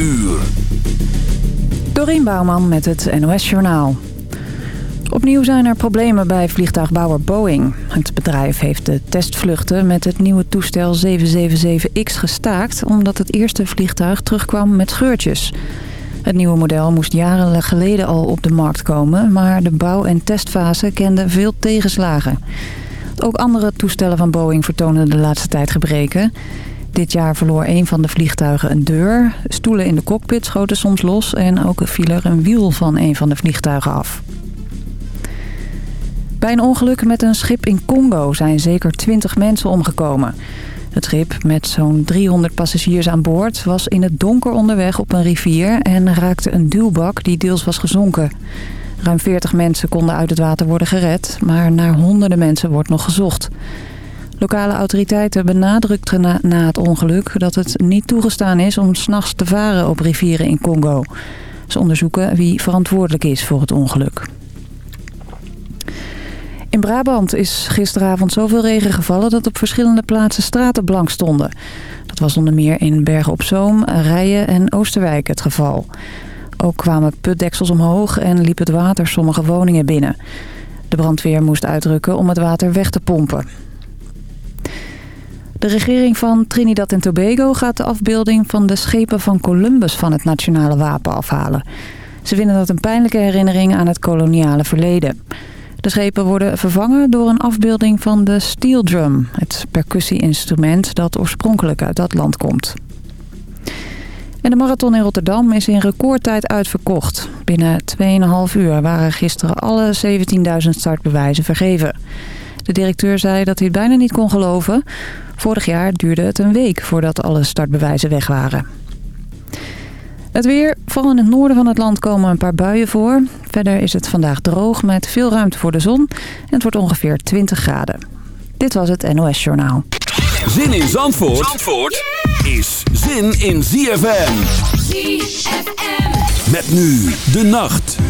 uur. Dorien Bouwman met het NOS Journaal. Opnieuw zijn er problemen bij vliegtuigbouwer Boeing. Het bedrijf heeft de testvluchten met het nieuwe toestel 777X gestaakt... omdat het eerste vliegtuig terugkwam met scheurtjes. Het nieuwe model moest jaren geleden al op de markt komen... maar de bouw- en testfase kende veel tegenslagen. Ook andere toestellen van Boeing vertonen de laatste tijd gebreken... Dit jaar verloor een van de vliegtuigen een deur. Stoelen in de cockpit schoten soms los en ook viel er een wiel van een van de vliegtuigen af. Bij een ongeluk met een schip in Congo zijn zeker 20 mensen omgekomen. Het schip met zo'n 300 passagiers aan boord was in het donker onderweg op een rivier... en raakte een duwbak die deels was gezonken. Ruim 40 mensen konden uit het water worden gered, maar naar honderden mensen wordt nog gezocht. Lokale autoriteiten benadrukten na, na het ongeluk dat het niet toegestaan is om s'nachts te varen op rivieren in Congo. Ze onderzoeken wie verantwoordelijk is voor het ongeluk. In Brabant is gisteravond zoveel regen gevallen dat op verschillende plaatsen straten blank stonden. Dat was onder meer in Bergen op Zoom, Rijen en Oosterwijk het geval. Ook kwamen putdeksels omhoog en liep het water sommige woningen binnen. De brandweer moest uitrukken om het water weg te pompen. De regering van Trinidad en Tobago gaat de afbeelding van de schepen van Columbus van het nationale wapen afhalen. Ze vinden dat een pijnlijke herinnering aan het koloniale verleden. De schepen worden vervangen door een afbeelding van de steel drum, het percussie-instrument dat oorspronkelijk uit dat land komt. En de marathon in Rotterdam is in recordtijd uitverkocht. Binnen 2,5 uur waren gisteren alle 17.000 startbewijzen vergeven. De directeur zei dat hij het bijna niet kon geloven. Vorig jaar duurde het een week voordat alle startbewijzen weg waren. Het weer. Vooral in het noorden van het land komen een paar buien voor. Verder is het vandaag droog met veel ruimte voor de zon. En het wordt ongeveer 20 graden. Dit was het NOS Journaal. Zin in Zandvoort, Zandvoort is zin in ZFM. ZFM. Met nu de nacht.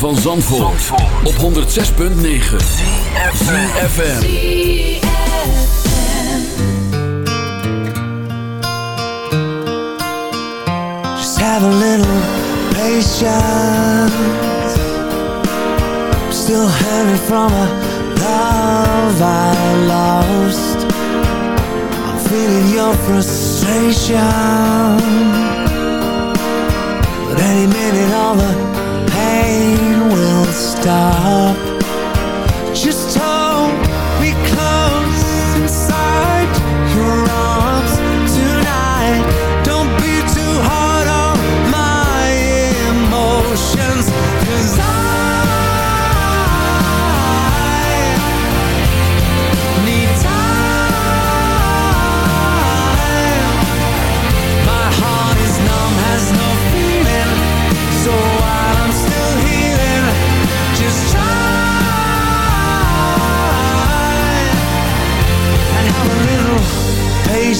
van Zandvoort, Zandvoort. op 106.9 CFFM Just have a little patience. Still hanging from a love I lost. I'm feeling your frustration. But any minute all the rain will stop Just talk.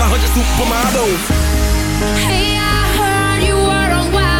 around a hundred supermodels. Hey, I heard you were on wild.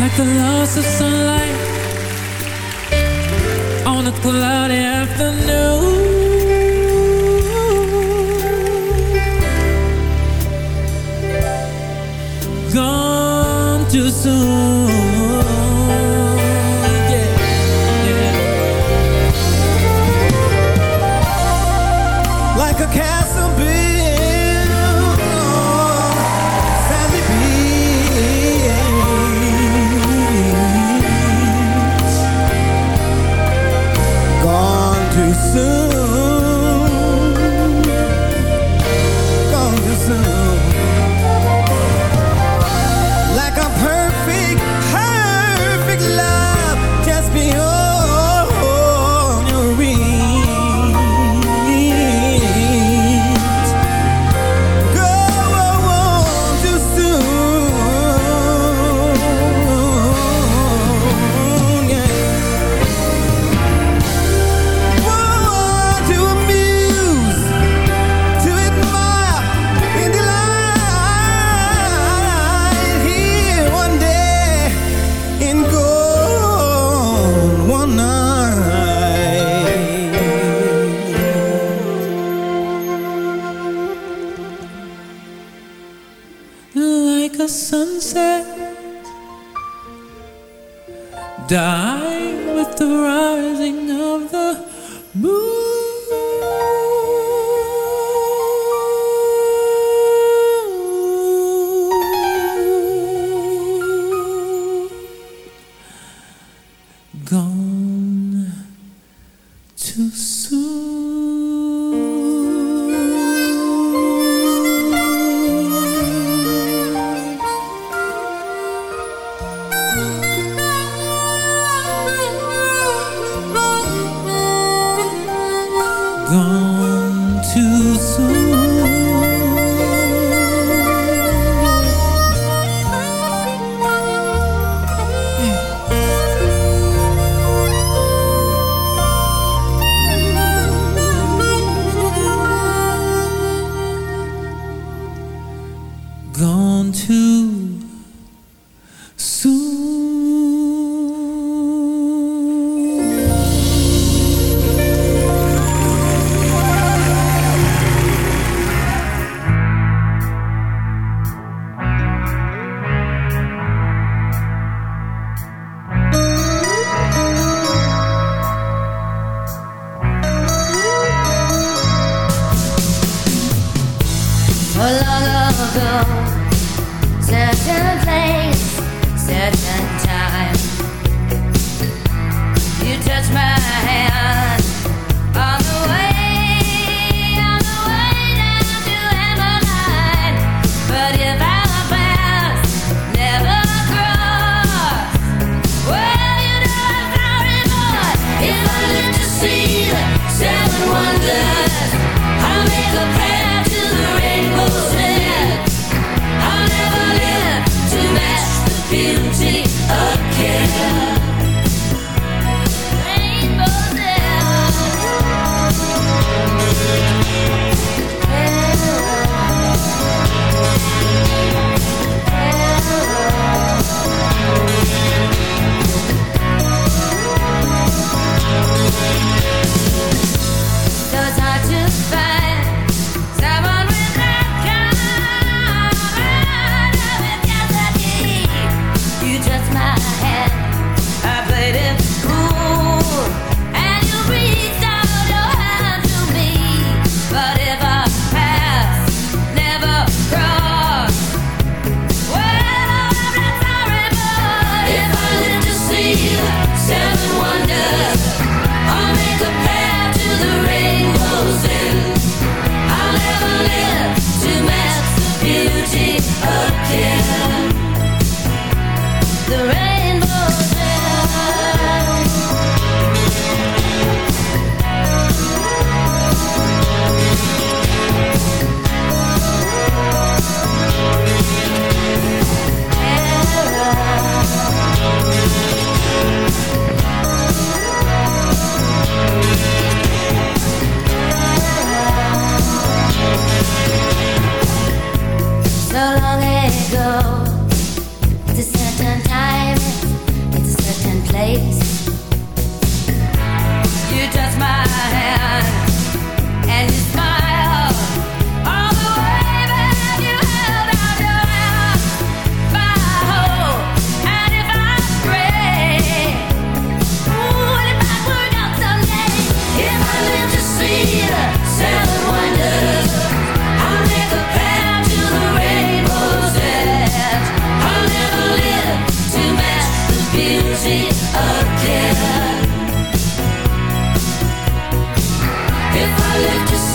Like the loss of sunlight. On a cloudy afternoon. Gone too soon.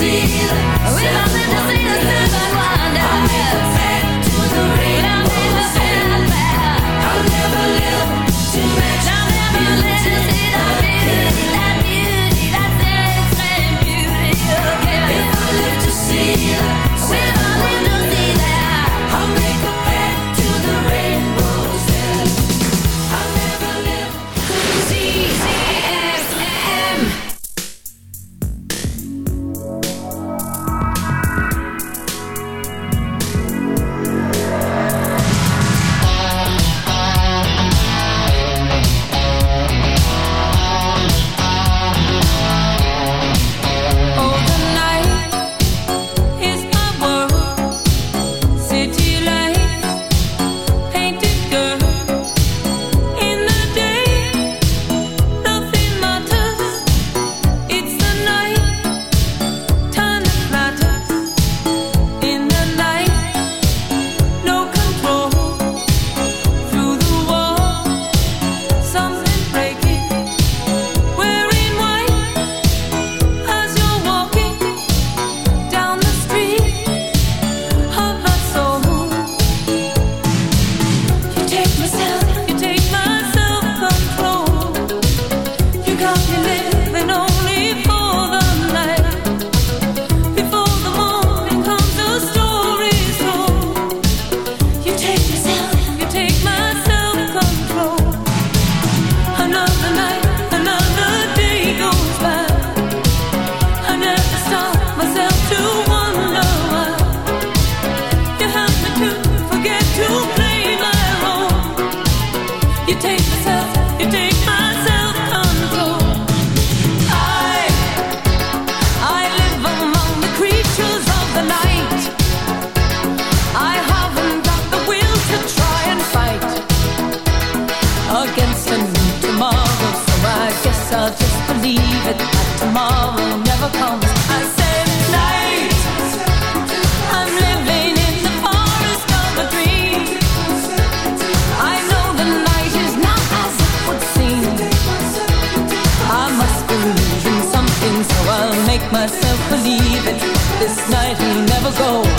We it. When You take yourself, you take my go.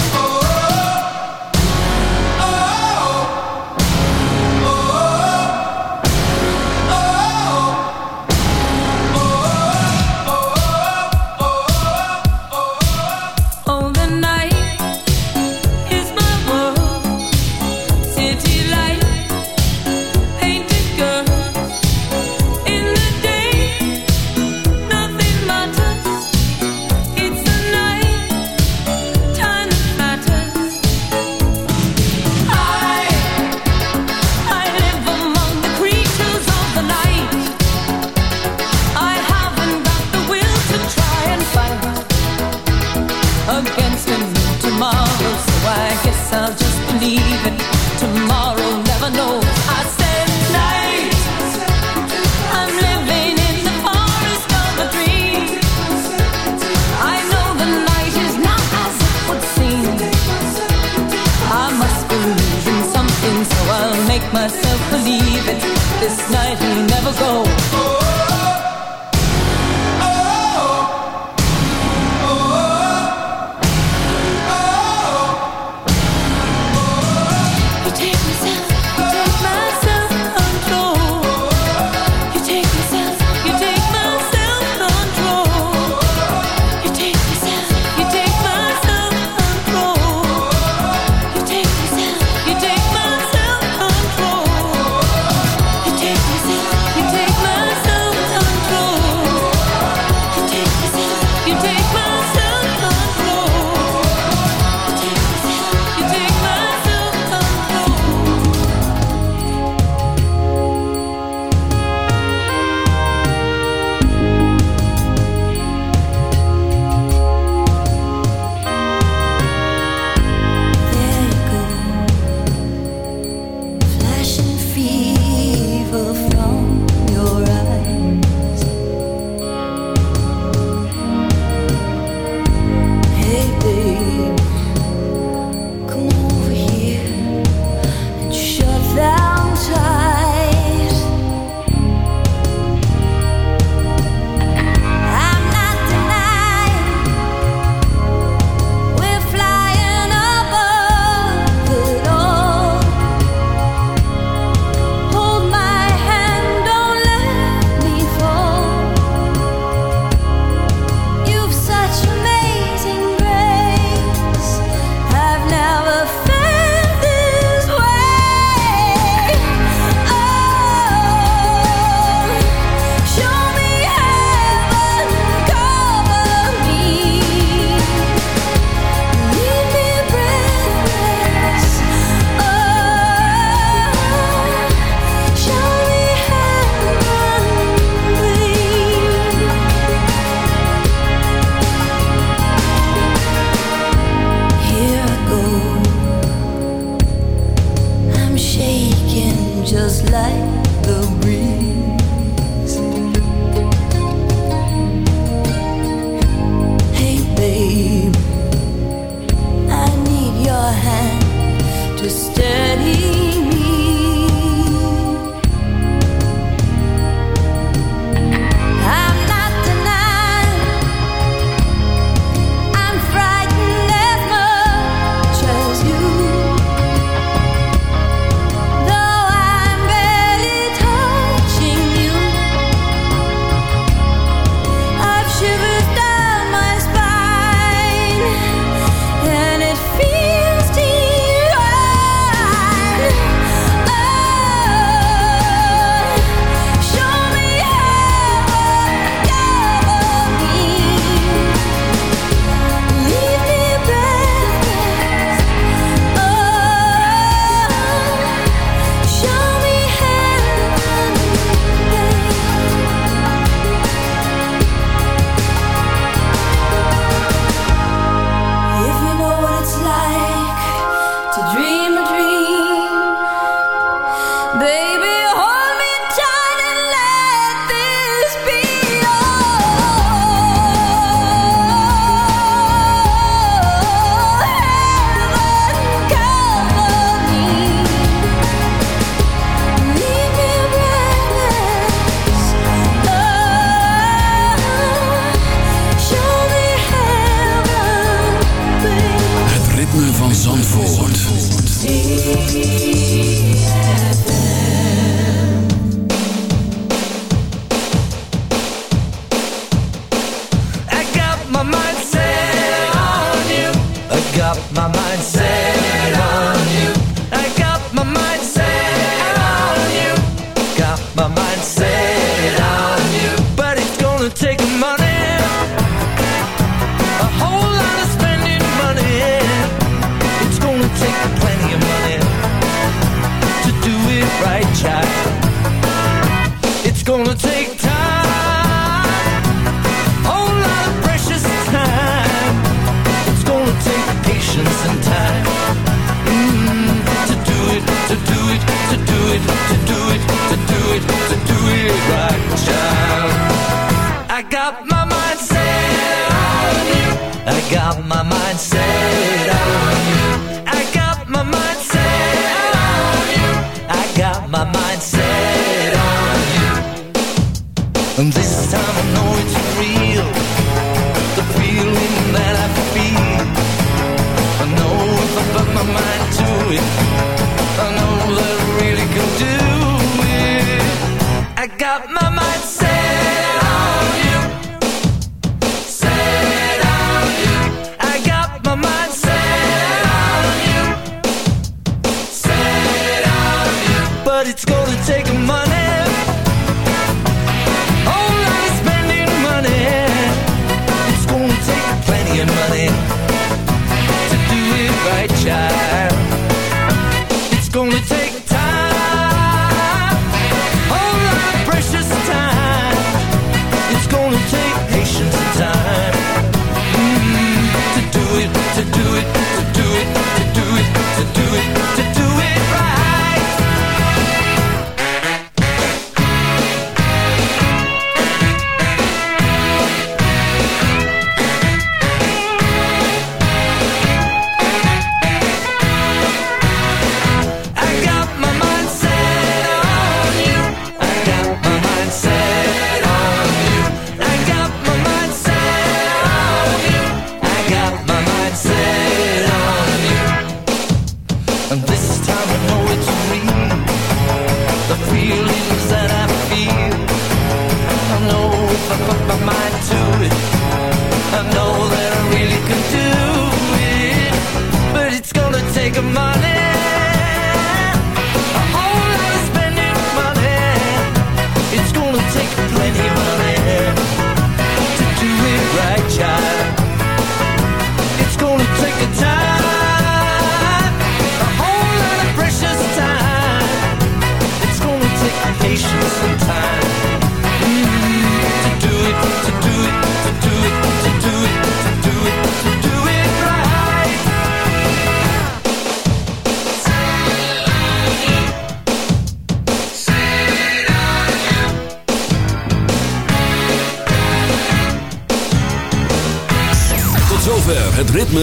Zandvoort.